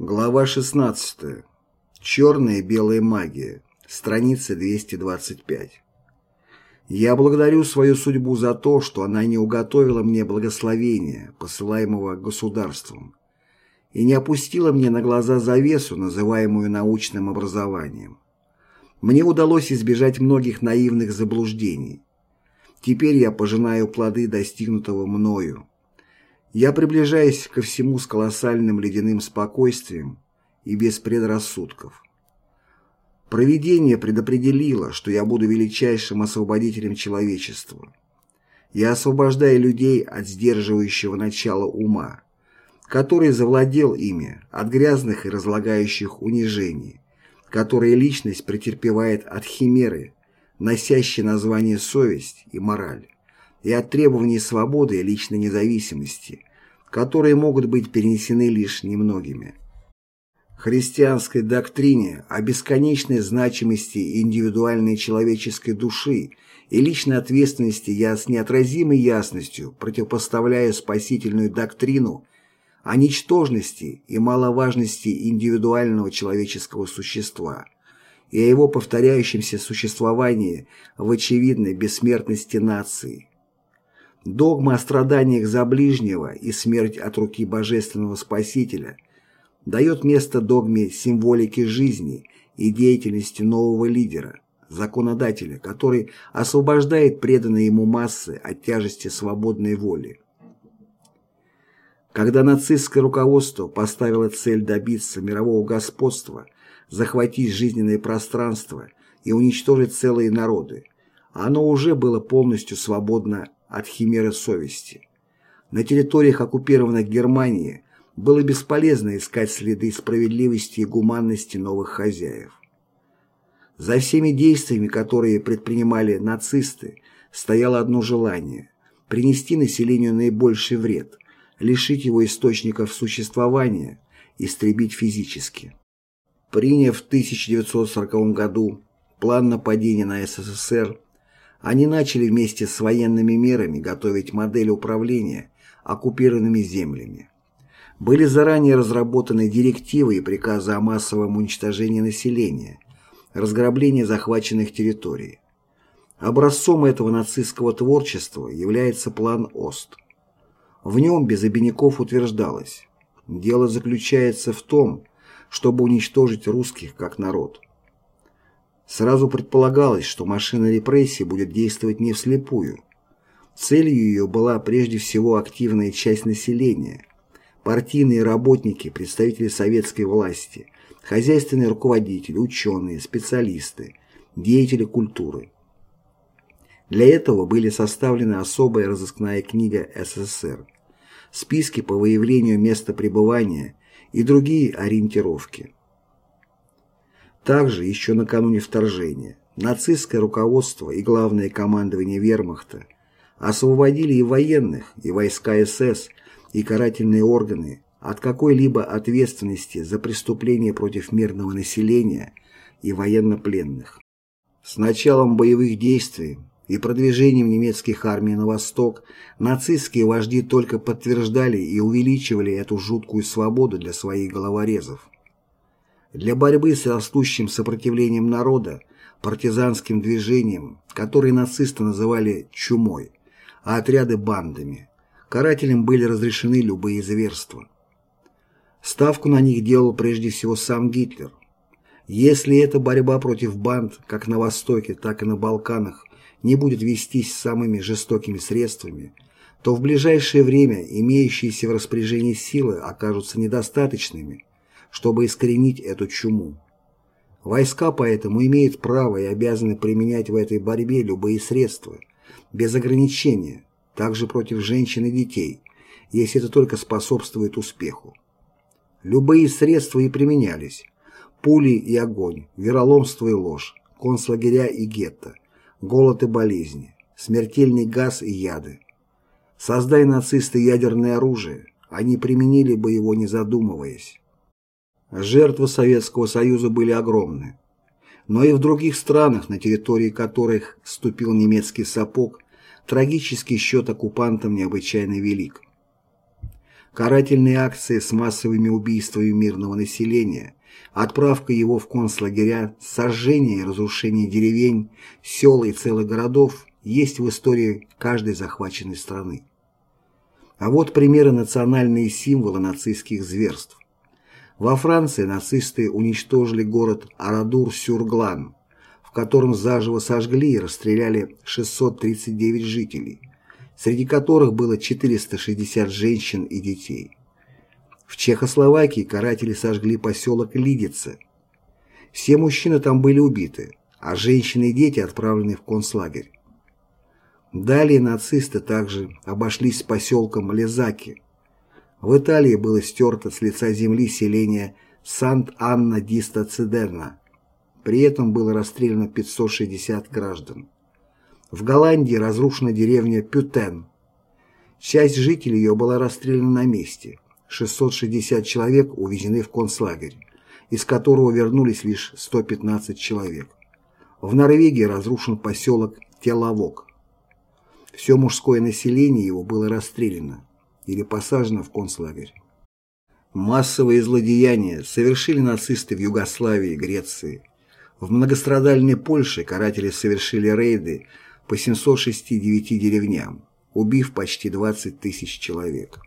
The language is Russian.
Глава 16. Черная и белая магия. Страница 225. Я благодарю свою судьбу за то, что она не уготовила мне благословения, посылаемого государством, и не опустила мне на глаза завесу, называемую научным образованием. Мне удалось избежать многих наивных заблуждений. Теперь я пожинаю плоды достигнутого мною. Я приближаюсь ко всему с колоссальным ледяным спокойствием и без предрассудков. Провидение предопределило, что я буду величайшим освободителем человечества. Я освобождаю людей от сдерживающего начала ума, который завладел ими, от грязных и разлагающих унижений, которые личность претерпевает от химеры, носящей название совесть и мораль, и от требований свободы и личной независимости, которые могут быть перенесены лишь немногими. Христианской доктрине о бесконечной значимости индивидуальной человеческой души и личной ответственности я с неотразимой ясностью противопоставляю спасительную доктрину о ничтожности и маловажности индивидуального человеческого существа и о его повторяющемся существовании в очевидной бессмертности нации. Догма о страданиях за ближнего и смерть от руки Божественного Спасителя дает место догме символики жизни и деятельности нового лидера, законодателя, который освобождает преданные ему массы от тяжести свободной воли. Когда нацистское руководство поставило цель добиться мирового господства, захватить жизненное пространство и уничтожить целые народы, оно уже было полностью свободно от химеры совести. На территориях оккупированных Германии было бесполезно искать следы справедливости и гуманности новых хозяев. За всеми действиями, которые предпринимали нацисты, стояло одно желание – принести населению наибольший вред – лишить его источников существования, истребить физически. Приняв в 1940 году план нападения на СССР, они начали вместе с военными мерами готовить модель управления оккупированными землями. Были заранее разработаны директивы и приказы о массовом уничтожении населения, разграблении захваченных территорий. Образцом этого нацистского творчества является план ОСТ – в нем без обиняков утверждалось, дело заключается в том, чтобы уничтожить русских как народ. Сразу предполагалось, что машина репрессий будет действовать не вслепую. Целью ее была прежде всего активная часть населения, партийные работники, представители советской власти, хозяйственные руководители, ученые, специалисты, деятели культуры. Для этого были составлены особая разыскная книга СССР, списки по выявлению места пребывания и другие ориентировки. Также еще накануне вторжения нацистское руководство и главное командование вермахта освободили и военных, и войска СС, и карательные органы от какой-либо ответственности за преступления против мирного населения и военнопленных. С началом боевых действий и продвижением немецких армий на восток нацистские вожди только подтверждали и увеличивали эту жуткую свободу для своих головорезов. Для борьбы с растущим сопротивлением народа, партизанским движением, которые нацисты называли «чумой», а отряды бандами, карателям были разрешены любые зверства. Ставку на них делал прежде всего сам Гитлер. Если эта борьба против банд, как на Востоке, так и на Балканах, не будет вестись самыми жестокими средствами, то в ближайшее время имеющиеся в распоряжении силы окажутся недостаточными, чтобы искоренить эту чуму. Войска поэтому имеют право и обязаны применять в этой борьбе любые средства, без ограничения, также против женщин и детей, если это только способствует успеху. Любые средства и применялись – пули и огонь, вероломство и ложь, концлагеря и гетто – голод и болезни, смертельный газ и яды. Создай нацисты ядерное оружие, они применили бы его не задумываясь. Жертвы Советского Союза были огромны. Но и в других странах, на территории которых ступил немецкий сапог, трагический счет оккупантам необычайно велик. Карательные акции с массовыми убийствами мирного населения, отправка его в концлагеря, сожжение и разрушение деревень, сел и целых городов есть в истории каждой захваченной страны. А вот примеры национальные символы нацистских зверств. Во Франции нацисты уничтожили город Арадур-Сюрглан, в котором заживо сожгли и расстреляли 639 жителей, среди которых было 460 женщин и детей. В Чехословакии каратели сожгли поселок Лидице. Все мужчины там были убиты, а женщины и дети отправлены в концлагерь. Далее нацисты также обошлись с поселком Лезаки. В Италии было стерто с лица земли селение Сант-Анна-Диста-Цидерна. При этом было расстреляно 560 граждан. В Голландии разрушена деревня Пютен. Часть жителей ее была расстреляна на месте. 660 человек увезены в концлагерь, из которого вернулись лишь 115 человек. В Норвегии разрушен поселок Теловок. Все мужское население его было расстреляно или посажено в концлагерь. Массовые злодеяния совершили нацисты в Югославии и Греции. В многострадальной Польше каратели совершили рейды по 769 деревням, убив почти 20 тысяч человек.